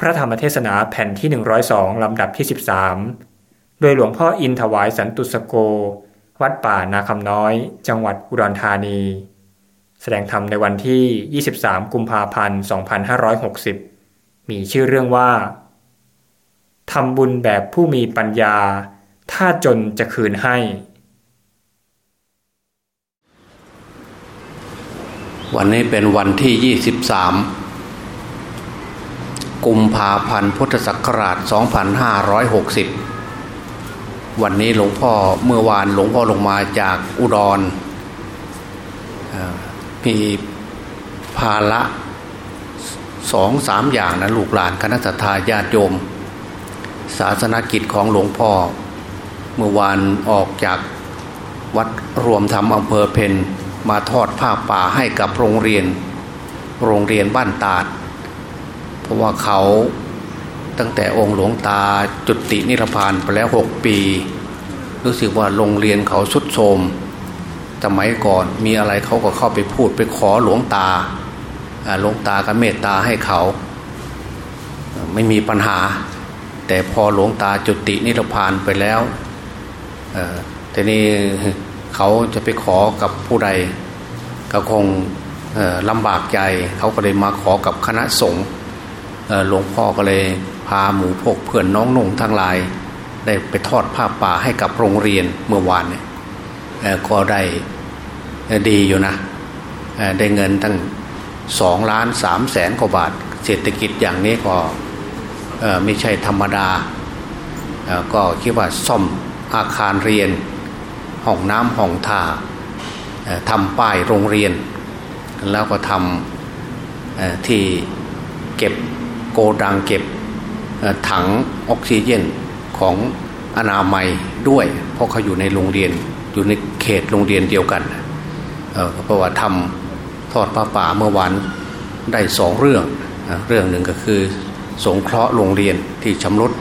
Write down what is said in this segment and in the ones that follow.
พระธรรมเทศนาแผ่นที่ 102 ลำดับที่ 13 โดยหลวงพ่ออินถวายสันตุสโก วัดป่านาคำน้อย จังหวัดอุดรธานี แสดงธรรมในวันที่ 23 กุมภาพันธ์ 2560 มีชื่อเรื่องว่าทำบุญแบบผู้มีปัญญา ถ้าจนจะคืนให้ วันนี้เป็นวันที่ 23 กุมภาพันธ์พุทธศักราช 2560 วันนี้หลวงพ่อเมื่อวานหลวงพ่อลงมาจากอุดรมีภาระสองสามอย่างนะลูกหลานคณะทาญาติโยม ศาสนกิจของหลวงพ่อ เมื่อวานออกจากวัดรวมธรรมอำเภอเพนมาทอดผ้าป่าให้กับโรงเรียน โรงเรียนบ้านตาด เพราะว่าเขาตั้งแต่องค์หลวงตาจุตินิพพานไปแล้วหกปี รู้สึกว่าโรงเรียนเขาสุดโทมสมัยก่อนมีอะไรเขาก็เข้าไปพูดไปขอหลวงตาหลวงตาก็เมตตาให้เขา ไม่มีปัญหา แต่พอหลวงตาจุตินิพพานไปแล้วแต่นี่เขาจะไปขอกับผู้ใดก็คงลำบากใจเขาก็เลยมาขอกับคณะสงฆ์ หลวงพ่อก็เลยพาหมูพวกเพื่อนน้องน่งทั้งหลาย ได้ไปทอดผ้าป่าให้กับโรงเรียนเมื่อวานเนี่ยก็ได้ดีอยู่นะได้เงินตั้งสองล้านสามแสนกว่าบาท เศรษฐกิจอย่างนี้ก็ไม่ใช่ธรรมดา ก็คิดว่าซ่อมอาคารเรียน ห้องน้ำห้องท่าทำป้ายโรงเรียน แล้วก็ทำที่เก็บ กดังเก็บถังออกซิเจนของอนามัยด้วย เพราะเขาอยู่ในโรงเรียนอยู่ในเขตโรงเรียนเดียวกันเพราะว่าทำทอดผ้าป่าเมื่อวานได้สองเรื่อง เรื่องหนึ่งก็คือสงเคราะห์โรงเรียนที่ชำรุด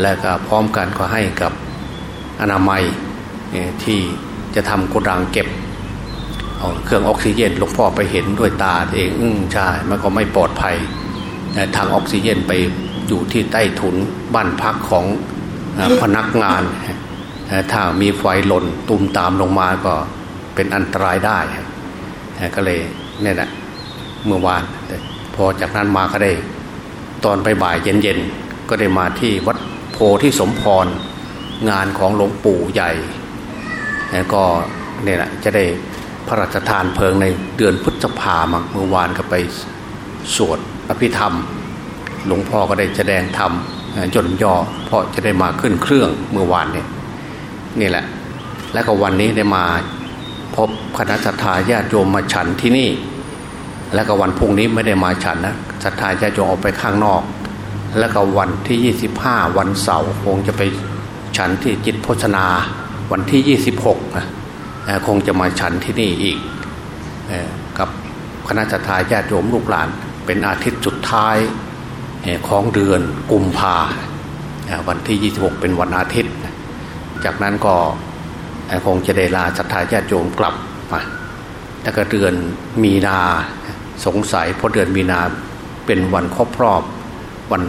และก็พร้อมกันก็ให้กับอนามัยที่จะทำโกดังเก็บเครื่องออกซิเจนหลวงพ่อไปเห็นด้วยตาเองอใช่มันก็ไม่ปลอดภัย ทางออกซิเจนไปอยู่ที่ใต้ถุนบ้านพักของพนักงาน ถ้ามีไฟหล่นตุมตามลงมาก็เป็นอันตรายได้ก็เลยเนี่ยแหละเมื่อวานพอจากนั้นมาก็ได้ ตอนบ่ายเย็นๆ ก็ได้มาที่วัดโพที่สมพรงานของหลวงปู่ใหญ่ก็เนี่ยแหละจะได้พระราชทานเพลิงในเดือนพฤษภามาเมื่อวานก็ไปสวด อภิธรรม หลวงพ่อก็ได้แสดงธรรมจนย่อเพราะจะได้มาขึ้นเครื่องเมื่อวานเนี่ยนี่แหละ แล้วก็วันนี้ได้มาพบคณะสัตยาญาติโยมมาฉันที่นี่ แล้วก็วันพรุ่งนี้ไม่ได้มาฉันนะสัตยาญาติโยมออกไปข้างนอก แล้วก็วันที่ 25 วันเสาร์คงจะไปฉันที่จิตโภชนา วันที่ 26นะคงจะมาฉันที่นี่อีกกับคณะสัทาญาติโยมลูกหลาน เป็นอาทิตย์สุดท้ายของเดือนกุมภาวันที่ 26 เป็นวันอาทิตย์ จากนั้นก็คงจะได้ลาศรัทธาญาติโยมกลับมาแล้วก็เดือนมีนาสงสัยเพราะเดือนมีนาเป็นวันครบรอบ วัน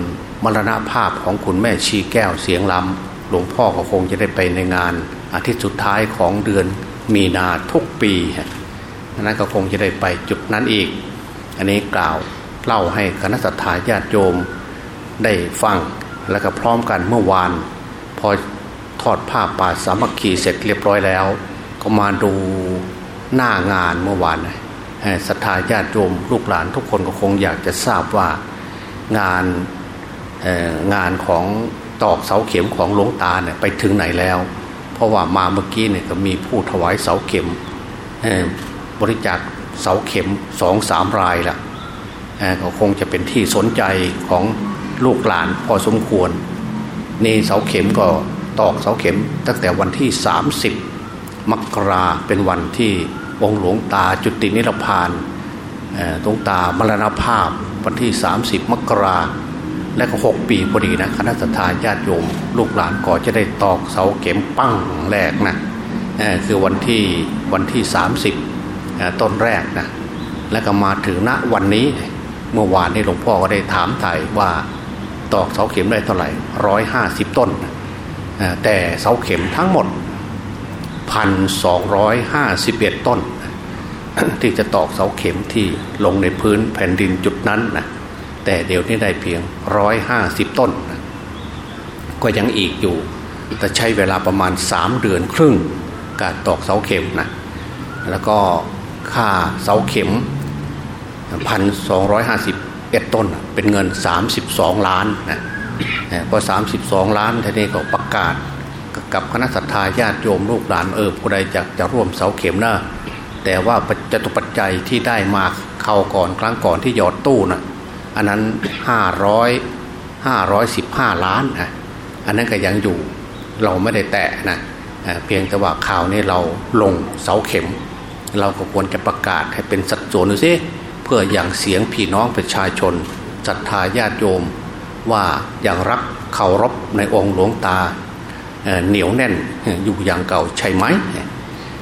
มรณภาพของคุณแม่ชีแก้วเสียงลำหลวงพ่อก็คงจะได้ไปในงานอาทิตย์สุดท้ายของเดือนมีนาทุกปีนั้นก็คงจะได้ไปจุดนั้นอีก อันนี้กล่าว เล่าให้คณะสัตยาญาติโยมได้ฟังแล้วก็พร้อมกันเมื่อวาน พอทอดผ้าป่าสามัคคีเสร็จเรียบร้อยแล้ว ก็มาดูหน้างานเมื่อวานศรัทธาญาติโยมลูกหลานทุกคนก็คงอยากจะทราบว่างานงานของตอกเสาเข็มของหลวงตาเนี่ยไปถึงไหนแล้ว เพราะว่ามาเมื่อกี้เนี่ยก็มีผู้ถวายเสาเข็มบริจาคเสาเข็มสองสามรายละ ก็คงจะเป็นที่สนใจของลูกหลานพอสมควร นี่เสาเข็มก็ตอกเสาเข็มตั้งแต่วันที่ 30 มกราเป็นวันที่องหลวงตาจุตินิพพานหลวงตามรณภาพวันที่ 30 มกราและก็หกปีพอดีนะคณะสัตยาญาติโยม ลูกหลานก็จะได้ตอกเสาเข็มปั้งแรกนะคือวันที่วันที่ 30 ต้นแรกนะแล้วก็มาถึงณวันนี้ เมื่อวานนี้หลวงพ่อก็ได้ถามไถ่ว่าตอกเสาเข็มได้เท่าไหร่ร้อยห้าสิบต้น แต่เสาเข็มทั้งหมดพันสองร้อยห้าสิบเอ็ดต้น ที่จะตอกเสาเข็มที่ลงในพื้นแผ่นดินจุดนั้นนะแต่เดี๋ยวนี้ได้เพียงร้อยห้าสิบต้น ก็ยังอีกอยู่ แต่ใช้เวลาประมาณสามเดือนครึ่ง การตอกเสาเข็มนะแล้วก็ค่าเสาเข็ม พันสองร้อยห้าสิบเอ็ดต้นเป็นเงินสามสิบสองล้านนะพอสามสิบสองล้านทีนี้ก็ประกาศกับคณะสัตยาญาติโยมลูกหลานเออผู้ใดจะจะร่วมเสาเข็มนะแต่ว่าจตุปัจจัยที่ได้มาเข้าก่อนครั้งก่อนที่หยอดตู้นะอันนั้นห้าร้อยห้าร้อยสิบห้าล้านนะอันนั้นก็ยังอยู่เราไม่ได้แตะนะเพียงแต่ว่าข่าวนี้เราลงเสาเข็ม เราก็ควรจะประกาศให้เป็นสัดส่วนดูซิ เพื่ออย่างเสียงพี่น้องประชาชนศรัทธาญาติโยม ว่าอย่างรักเคารพในองค์หลวงตาเหนียวแน่นอยู่อย่างเก่าใช่ไหม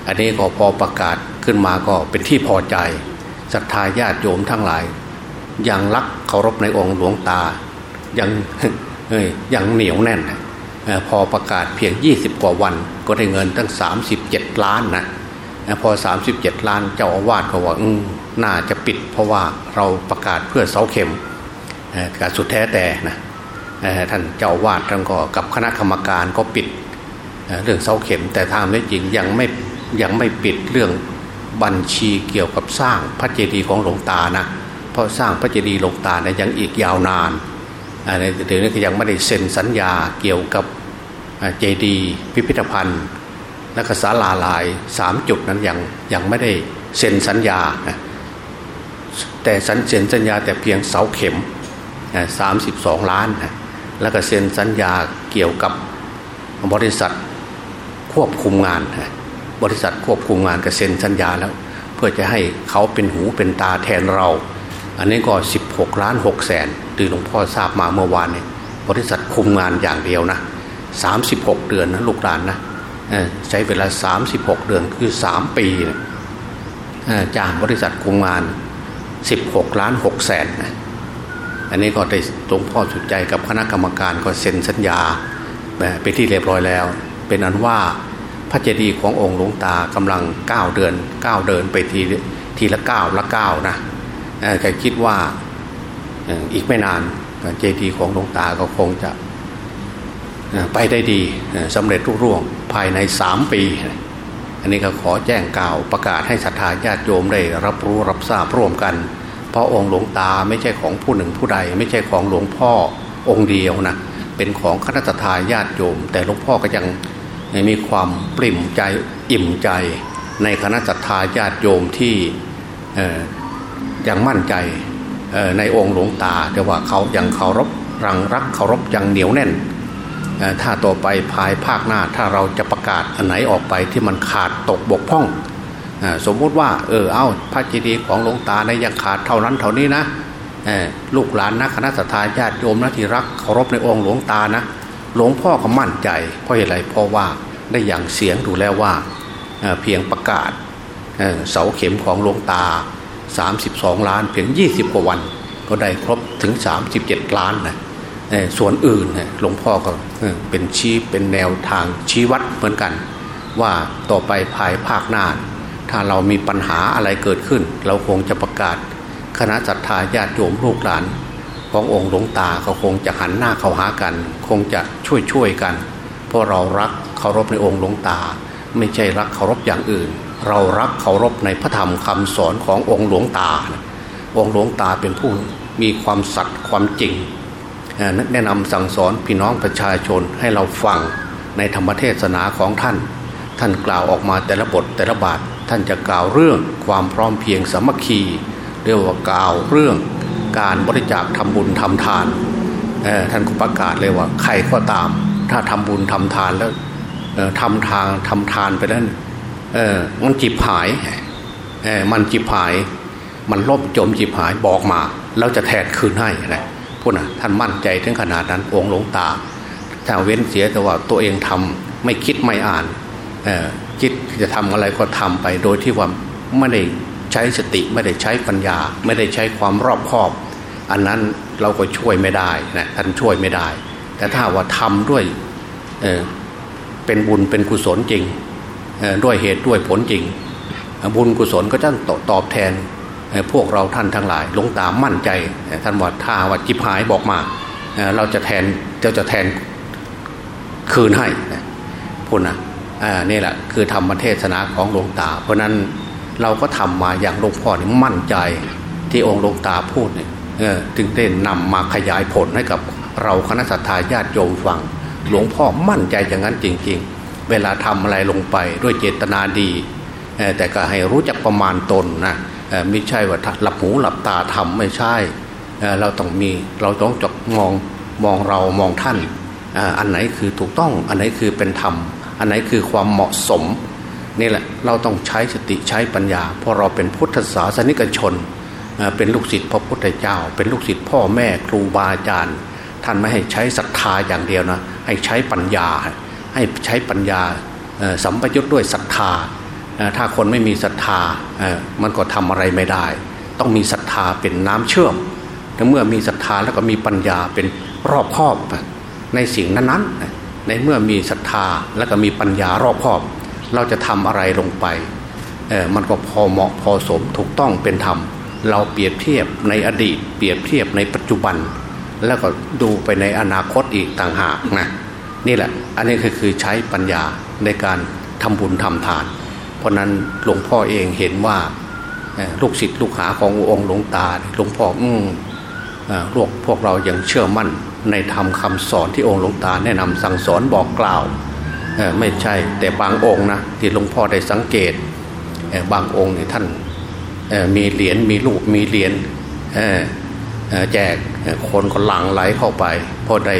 อันนี้ก็พอประกาศขึ้นมาก็เป็นที่พอใจศรัทธาญาติโยมทั้งหลาย ยังรักเคารพในองค์หลวงตา ยังยังเหนียวแน่น พอประกาศเพียง 20 กว่าวัน ก็ได้เงินตั้ง 37 ล้านนะพอ 37 ล้านเจ้าอาวาสก็ว่า น่าจะปิด เพราะว่าเราประกาศเพื่อเสาเข็มการสุดแท้แต่นะท่านเจ้าวาดท่านก็กับคณะกรรมการก็ปิดเรื่องเสาเข็ม แต่ทางไม่จริงยังไม่ยังไม่ปิดเรื่องบัญชีเกี่ยวกับสร้างพระเจดีย์ของหลวงตานะเพราะสร้างพระเจดีย์หลวงตาเนี่ยยังอีกยาวนานเดี๋ยวนี้ก็ยังไม่ได้เซ็นสัญญาเกี่ยวกับเจดีย์พิพิธภัณฑ์และก็ศาลาลายสามจุดนั้นยังยังไม่ได้เซ็นสัญญา แต่สัญเซ็นสัญญาแต่เพียงเสาเข็มสามสิบสองล้านแล้วก็เซ็นสัญญาเกี่ยวกับบริษัทควบคุมงาน บริษัทควบคุมงานก็เซ็นสัญญาแล้ว เพื่อจะให้เขาเป็นหูเป็นตาแทนเรา อันนี้ก็ 16 ล้าน6แสนตื่หลวงพ่อทราบมาเมื่อวานเนี่ยบริษัทคุมงานอย่างเดียวนะ 36 เดือนนะลูกหลานนะใช้เวลา 36 เดือนคือ 3 ปีจ้างบริษัทคุมงาน 16 ล้าน6แสนอันนี้ก็ได้หลวงพ่อสุดใจกับคณะกรรมการก็เซ็นสัญญาไปที่เรียบร้อยแล้ว เป็นอันว่าพระเจดีย์ขององค์หลวงตากำลังก้าวเดินก้าวเดินไปทีทีละก้าวละก้าวนะแกคิดว่าอีกไม่นานเจดีย์ของหลวงตาก็คงจะไปได้ดีสำเร็จรุ่ร่วงภายในสามปี อันนี้ก็ขอแจ้งกล่าวประกาศให้ศรัทธาญาติโยมได้รับรู้รับทราบร่วมกัน เพราะองค์หลวงตาไม่ใช่ของผู้หนึ่งผู้ใด ไม่ใช่ของหลวงพ่อองค์เดียวนะเป็นของคณะทาญาติโยม แต่หลวงพ่อก็ยังมีความปริ่มใจอิ่มใจ ในคณะทาญาติโยมที่ยังมั่นใจในองค์หลวงตาแต่ว่าเขายังเคารพรังรักเคารพยังเหนียวแน่น ถ้าต่อไปภายภาคหน้าถ้าเราจะประกาศอันไหนออกไปที่มันขาดตกบกพร่องสมมุติว่า เออเอาพระเจดีย์ของหลวงตาในยังขาดเท่านั้นเท่านี้นะลูกหลานนะคณะสัตยาญาติโยมนะที่รักเคารพในองค์หลวงตานะ หลวงพ่อก็มั่นใจ เพราะอะไรเพราะว่าได้อย่างเสียงดูแล้วว่าเพียงประกาศเสาเข็มของหลวงตา 32 ล้านเพียง 20 กว่าวัน ก็ได้ครบถึง 37 ล้านนะ ส่วนอื่นหลวงพ่อก็เป็นชี้เป็นแนวทางชี้วัดเหมือนกัน ว่าต่อไปภายภาคหน้าถ้าเรามีปัญหาอะไรเกิดขึ้น เราคงจะประกาศ คณะศรัทธาญาติโยมลูกหลาน ขององค์หลวงตาเขาคงจะหันหน้าเข้าหากัน คงจะช่วยช่วยกัน เพราะเรารักเคารพในองค์หลวงตา ไม่ใช่รักเคารพอย่างอื่น เรารักเคารพในพระธรรมคำสอนขององค์หลวงตา องค์หลวงตาเป็นผู้มีความสัตย์ความจริง แนะนำสั่งสอนพี่น้องประชาชนให้เราฟังในธรรมเทศนาของท่าน ท่านกล่าวออกมาแต่ละบทแต่ละบาทท่านจะกล่าวเรื่องความพร้อมเพียงสามัคคีเรียกว่ากล่าวเรื่องการบริจาคทำบุญทำทานท่านก็ประกาศเลยว่าใครก็ตาม ถ้าทำบุญทำทานแล้วทำทางทำทานไปแล้วมันจิบหายมันจิบหาย มันล่มจมจิบหายบอกมา แล้วจะแทนคืนให้นะ พูดนะท่านมั่นใจถึงขนาดนั้นองค์หลวงตา ถ้าเว้นเสียแต่ว่าตัวเองทำไม่คิดไม่อ่านคิดจะทำอะไรก็ทำไป โดยที่ว่าไม่ได้ใช้สติไม่ได้ใช้ปัญญา ไม่ได้ใช้ความรอบคอบ อันนั้นเราก็ช่วยไม่ได้นะท่านช่วยไม่ได้ แต่ถ้าว่าทำด้วยเเป็นบุญเป็นกุศลจริงด้วยเหตุด้วยผลจริง บุญกุศลก็จะตอบแทน พวกเราท่านทั้งหลายหลวงตามมั่นใจท่านว่าถ้าว่าจิบหายบอกมา เราจะแทนจะจะแทนคืนให้พูดนะนี่แหละคือธรรมเทศนาของหลวงตา เพราะนั้นเราก็ทำมาอย่างหลวงพ่อนี่มั่นใจที่องค์หลวงตาพูดเนี่ยถึงได้นำมาขยายผลให้กับเราคณะสัตยาญาติโยมฟัง หลวงพ่อมั่นใจอย่างนั้นจริง ๆ เวลาทำอะไรลงไปด้วยเจตนาดี แต่ก็ให้รู้จักประมาณตนนะ ไม่ใช่ว่าหลับหูหลับตาทำไม่ใช่เราต้องมีเราต้องจดมองมองเรามองท่านอันไหนคือถูกต้องอันไหนคือเป็นธรรม อันไหนคือความเหมาะสมนี่แหละเราต้องใช้สติใช้ปัญญา เพราะเราเป็นพุทธศาสนิกชน เป็นลูกศิษย์พระพุทธเจ้า เป็นลูกศิษย์พ่อแม่ครูบาอาจารย์ท่านไม่ให้ใช้ศรัทธาอย่างเดียวนะให้ใช้ปัญญา ให้ใช้ปัญญาสัมปยุทธ์ด้วยศรัทธา ถ้าคนไม่มีศรัทธามันก็ทำอะไรไม่ได้ ต้องมีศรัทธาเป็นน้ำเชื่อมแต่เมื่อมีศรัทธาแล้วก็มีปัญญาเป็นรอบครอบในสิ่งนั้นๆ ในเมื่อมีศรัทธาแล้วก็มีปัญญารอบครอบ เราจะทำอะไรลงไปมันก็พอเหมาะพอสมถูกต้องเป็นธรรม เราเปรียบเทียบในอดีต เปรียบเทียบในปัจจุบัน แล้วก็ดูไปในอนาคตอีกต่างหากนะนี่แหละ อันนี้คือคือใช้ปัญญาในการทำบุญทำทาน ราะนั้นหลวงพ่อเองเห็นว่าลูกศิษย์ลูกหาขององค์หลวงตาหลวงพ่ออืมลูกพวกเรายังเชื่อมั่นในธรรมคาสอนที่องค์หลวงตาแนะนำสั่งสอนบอกกล่าวไม่ใช่แต่บางองค์นะที่หลวงพ่อได้สังเกตบางองค์เนี่ยท่านมีเหรียญมีลูกมีเหรียญแจกคนก็หลั่งไหลเข้าไปพอได้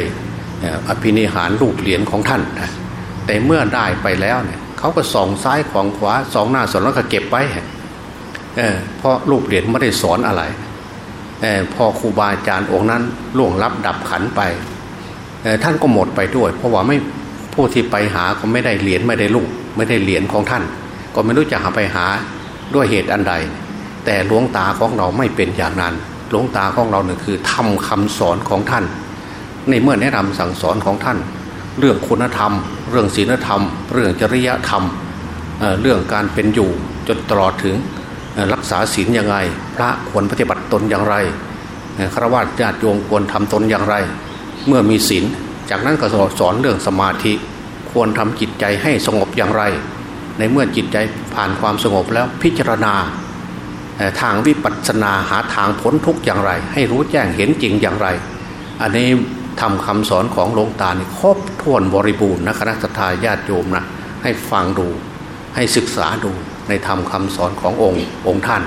อภินิหารลูกเหรียญของท่านแต่เมื่อได้ไปแล้วเนี่ย เขาก็ส่องซ้ายของขวาสองหน้าสอนแล้วก็เก็บไว้เพราะลูกเหรียญไม่ได้สอนอะไรพอครูบาอาจารย์องค์นั้นล่วงลับดับขันไปท่านก็หมดไปด้วย เพราะว่าไม่ผู้ที่ไปหาก็ไม่ได้เหรียญไม่ได้ลูก ไม่ได้เหรียญของท่าน ก็ไม่รู้จะหาไปหาด้วยเหตุอันใด แต่หลวงตาของเราไม่เป็นอย่างนั้นหลวงตาของเราเนี่ยคือทำคำสอนของท่าน ในเมื่อแนะนำสั่งสอนของท่าน เรื่องคุณธรรม เรื่องศีลธรรม เรื่องจริยธรรมเรื่องการเป็นอยู่จนตลอดถึงรักษาศีลยังไง พระควรปฏิบัติตนอย่างไรฆราวาสญาติโยมควรทำตนอย่างไร เมื่อมีศีลจากนั้นก็สอนเรื่องสมาธิ ควรทำจิตใจให้สงบอย่างไร ในเมื่อจิตใจผ่านความสงบแล้วพิจารณาทางวิปัสสนาหาทางพ้นทุกข์อย่างไร ให้รู้แจ้งเห็นจริงอย่างไร อันนี้ ทำคำสอนของหลวงตานี่ครบถ้วนบริบูรณ์นะคณะทาญาติโยมนะให้ฟังดูให้ศึกษาดูในธรรมคาสอนขององค์องค์ท่าน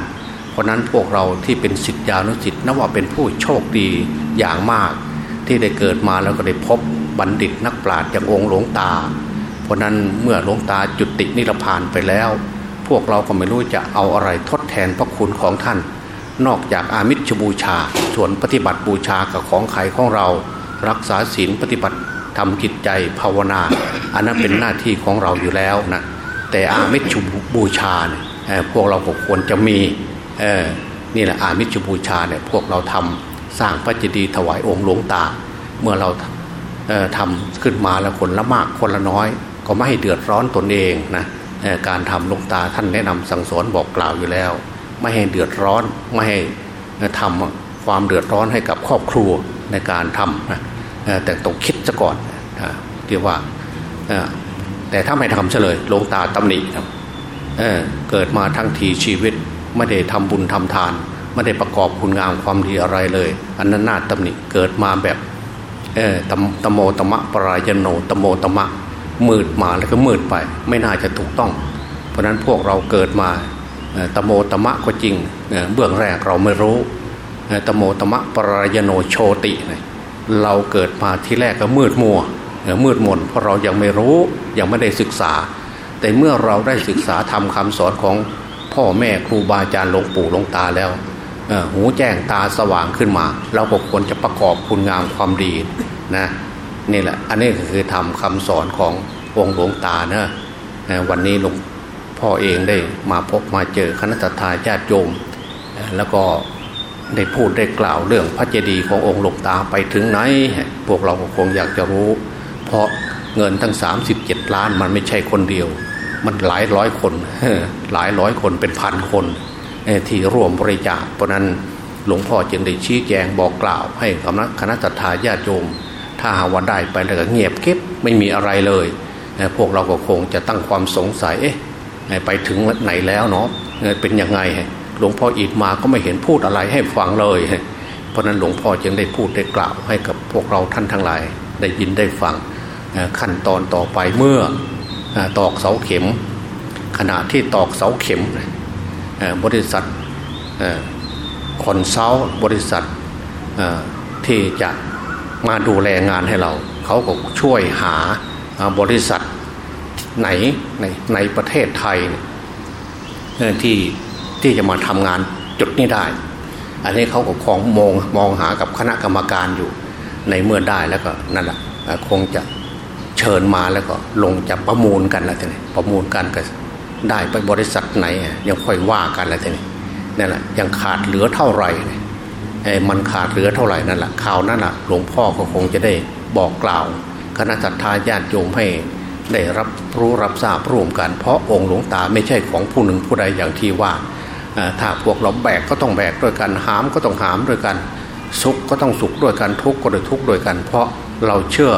เพราะนั้นพวกเราที่เป็นสิทธิานุสิทธิ์นับว่าเป็นผู้โชคดีอย่างมาก ที่ได้เกิดมาแล้วก็ได้พบบัณฑิตนักปราชญ์อย่างองค์หลวงตา เพราะนั้นเมื่อหลวงตาจุดตินิรพานไปแล้ว พวกเราก็ไม่รู้จะเอาอะไรทดแทนพระคุณของท่าน นอกจากอามิชบูชาส่วนปฏิบัติบูชากับของไขของเรา รักษาศีลปฏิบัติทำจิตใจภาวนา อันนั้นเป็นหน้าที่ของเราอยู่แล้วนะแต่อามิชุบูชาเนี่ยพวกเราก็ควรจะมีนี่แหละอามิชุบูชาเนี่ยพวกเราทำสร้างพระเจดีย์ถวายองค์หลวงตา เมื่อเราทำขึ้นมาแล้วคนละมากคนละน้อย ก็ไม่ให้เดือดร้อนตนเองนะการทำหลวงตาท่านแนะนำสั่งสอนบอกกล่าวอยู่แล้ว ไม่ให้เดือดร้อนไม่ให้ทำความเดือดร้อนให้กับครอบครัวในการทำนะ แต่ต้องคิดซะก่อนที่ว่าแต่ถ้าไม่ทำเฉลยลงตาตำหนิครับเเกิดมาทั้งทีชีวิตไม่ได้ทำบุญทำทาน ไม่ได้ประกอบคุณงามความดีอะไรเลย อันนั้นน่าตำหนิเกิดมาแบบเออตตโมตมะปรายโนตโมตมะมืดมาแล้วก็มืดไป ไม่น่าจะถูกต้อง เพราะนั้นพวกเราเกิดมาตโมตมะก็จริงเบื้องแรกเราไม่รู้ตโมตมะปรายโนโชติ เราเกิดมาที่แรกก็มืดมัวมืดมนเพราะเรายังไม่รู้ยังไม่ได้ศึกษา แต่เมื่อเราได้ศึกษาทำคำสอนของพ่อแม่ครูบาอาจารย์หลวงปู่หลวงตาแล้วหูแจ้งตาสว่างขึ้นมา เราก็ควรจะประกอบคุณงามความดีนะนี่แหละอันนี้คือทำคำสอนขององค์หลวงตาเนะวันนี้หลวงพ่อเองได้มาพบมาเจอคณะทาญาติโยมแล้วก็ ได้พูดได้กล่าวเรื่องพระเจดีย์ขององค์หลวงตาไปถึงไหน พวกเราคงอยากจะรู้ เพราะเงินทั้ง 37 ล้านมันไม่ใช่คนเดียว มันหลายร้อยคนหลายร้อยคนเป็นพันคนที่ร่วมบริจาคเพราะนั้นหลวงพ่อจึงได้ชี้แจงบอกกล่าว ให้คณะคณะสัตยาญาติโยมถ้าหาว่าได้ไปแล้วก็เงียบเก็บไม่มีอะไรเลย พวกเราก็คงจะตั้งความสงสัยเอ๊ะไปถึงไหนแล้วเนาะเป็นยังไง หลวงพ่ออิดมาก็ไม่เห็นพูดอะไรให้ฟังเลย เพราะนั้นหลวงพ่อจึงได้พูดได้กล่าวให้กับพวกเราท่านทั้งหลาย ได้ยินได้ฟังขั้นตอนต่อไปเมื่อตอกเสาเข็ม ขณะที่ตอกเสาเข็มบริษัทคอนเซลบริษัทที่จะมาดูแลงานให้เรา เขาก็ช่วยหาบริษัทไหนในในประเทศไทยที่ ที่จะมาทำงานจุดนี้ได้ อันนี้เขาก็คงมองมองหากับคณะกรรมการอยู่ในเมื่อได้แล้วก็นั่นแหละคงจะเชิญมาแล้วก็ลงจะประมูลกันแล้วทีนี้ประมูลกันก็ได้ไปบริษัทไหนยังค่อยว่ากันแล้วทีนี้นั่นแหละยังขาดเหลือเท่าไหร่ไอ้มันขาดเหลือเท่าไหร่นั่นแหละข่าวนั่นแหละหลวงพ่อก็คงจะได้บอกกล่าว คณะจัตตาญาติโยมให้ได้รับรู้รับทราบร่วมกัน เพราะองค์หลวงตาไม่ใช่ของผู้หนึ่งผู้ใดอย่างที่ว่า ถ้าพวกเราแบกก็ต้องแบกด้วยกันหามก็ต้องหามด้วยกัน สุขก็ต้องสุขด้วยกันทุกข์ก็ต้องทุกข์ด้วยกัน เพราะเราเชื่อ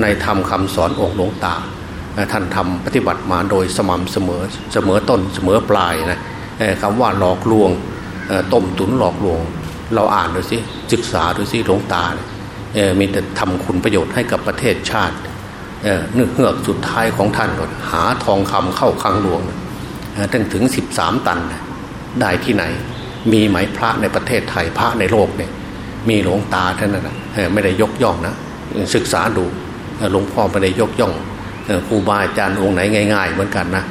ในธรรมคาสอนองค์หลวงตา ท่านทำปฏิบัติมาโดยสม่ำเสมอเสมอต้นเสมอปลายนะคำว่าหลอกลวงต้มตุนหลอกลวง เราอ่านดูสิศึกษาดูสิหลวงตาเนี่ยมีแต่ทำคุณประโยชน์ให้กับประเทศชาติเนื้อเหือกสุดท้ายของท่านก็หาทองคำเข้าคลังหลวงตั้งถึง 13 ตันนะ ได้ที่ไหน มีไหมพระในประเทศไทยพระในโลกเนี่ย มีหลวงตาท่านนั้นไม่ได้ยกย่องนะศึกษาดูหลวงพ่อไม่ได้ยกย่องครูบาอาจารย์องค์ไหนง่าย ๆ เหมือนกันนะ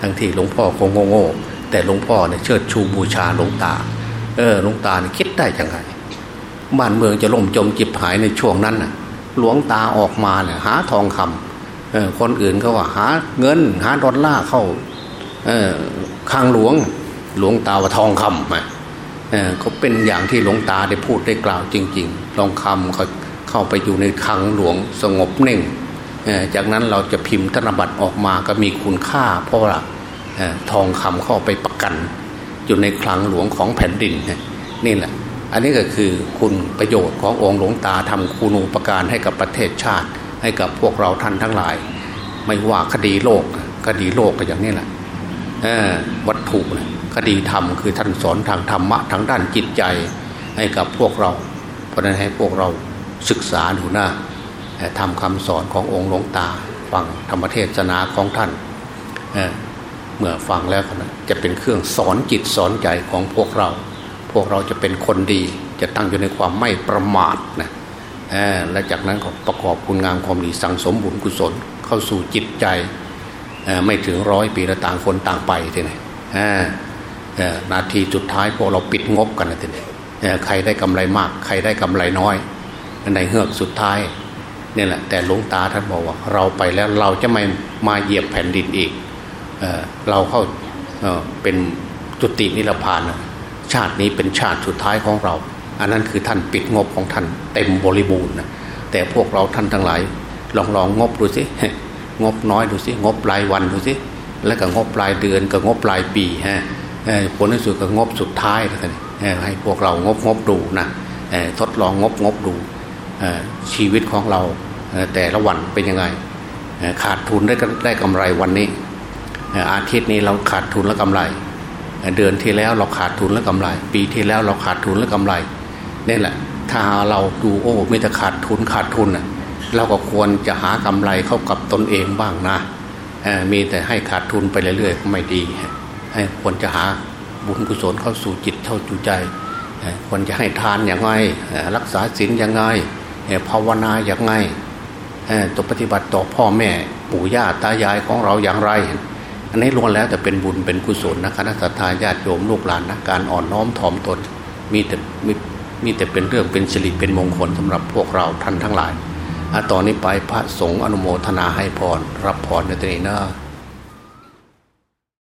ทั้งที่หลวงพ่อคงโง่ๆแต่หลวงพ่อเนี่ยเชิดชูบูชาหลวงตา เออหลวงตาเนี่ยคิดได้ยังไงบ้านเมืองจะล่มจมจิบหายในช่วงนั้นน่ะ หลวงตาออกมาเนี่ยหาทองคำเออคนอื่นก็ว่าหาเงิน หาดอลลาร์เข้าเออคางหลวง หลวงตาว่าทองคำมาเขาเป็นอย่างที่หลวงตาได้พูดได้กล่าวจริงๆทองคำเขาเข้าไปอยู่ในคลังหลวงสงบเน่งจากนั้นเราจะพิมพ์ธนบัตรออกมาก็มีคุณค่า เพราะว่าทองคำเข้าไปประกัน อยู่ในคลังหลวงของแผ่นดินนี่แหละ อันนี้ก็คือคุณประโยชน์ขององค์หลวงตาทำคุณูปการให้กับประเทศชาติ ให้กับพวกเราท่านทั้งหลาย ไม่ว่าคดีโลกคดีโลกก็อย่างนี้แหละวัตถุค ดีธรรม คือท่านสอนทางธรรมะทางด้านจิตใจให้กับพวกเรา เพราะนั้นให้พวกเราศึกษาดูนะทำคำสอนขององค์หลวงตา ฟังธรรมเทศนาของท่านเเมื่อฟังแล้วนะจะเป็นเครื่องสอนจิตสอนใจของพวกเรา พวกเราจะเป็นคนดี จะตั้งอยู่ในความไม่ประมาทนะและจากนั้นก็ประกอบคุณงามความดีสั่งสมบุญกุศลเข้าสู่จิตใจ ไม่ถึงร้อยปีล้วต่างคนต่างไปทีนี้ นาทีสุดท้ายพวกเราปิดงบกันนะทีนี้ใครได้กำไรมาก ใครได้กำไรน้อยในเฮือกสุดท้ายนี่แหละแต่หลวงตาท่านบอกว่า เราไปแล้วเราจะไม่มาเหยียบแผ่นดินอีกเเราเข้าเเป็นจุตินิรพานชาตินี้เป็นชาติสุดท้ายของเรา อันนั้นคือท่านปิดงบของท่านเต็มบริบูรณ์นะแต่พวกเราท่านทั้งหลาย ลองลองงบดูสิงบน้อยดูสิงบรายวันดูสิแล้วก็งบปลายเดือนกับงบปลายปีฮะ ผลที่สุดก็งบสุดท้ายนะให้พวกเรางบงบดูนะทดลองงบงบดูชีวิตของเราแต่ละวันเป็นยังไงขาดทุนได้ได้กำไรวันนี้ อาทิตย์นี้เราขาดทุนแล้วกำไร เดือนที่แล้วเราขาดทุนแล้วกำไร ปีที่แล้วเราขาดทุนแล้วกำไรนี่แหละ ถ้าเราดูโอ้ไม่แต่ขาดทุนขาดทุนเราก็ควรจะหากำไรเข้ากับตนเองบ้างนะมีแต่ให้ขาดทุนไปเรื่อยๆก็ไม่ดี ควรจะหาบุญกุศลเข้าสู่จิตเข้าสู่ใจควรจะให้ทานอย่างไรรักษาศีลอย่างไรภาวนาอย่างไงตัวปฏิบัติต่อพ่อแม่ปู่ย่าตายายของเราอย่างไร อันนี้ล้วนแล้วแต่เป็นบุญเป็นกุศลนะคณะสัตยาญาติโยมลูกหลานนะการอ่อนน้อมถ่อมตนมีแต่มีมีแต่เป็นเรื่องเป็นสิริเป็นมงคลสำหรับพวกเราท่านทั้งหลายต่อนนี้ไปพระสงฆ์อนุโมทนาให้พรรับพรในตัวเองนะ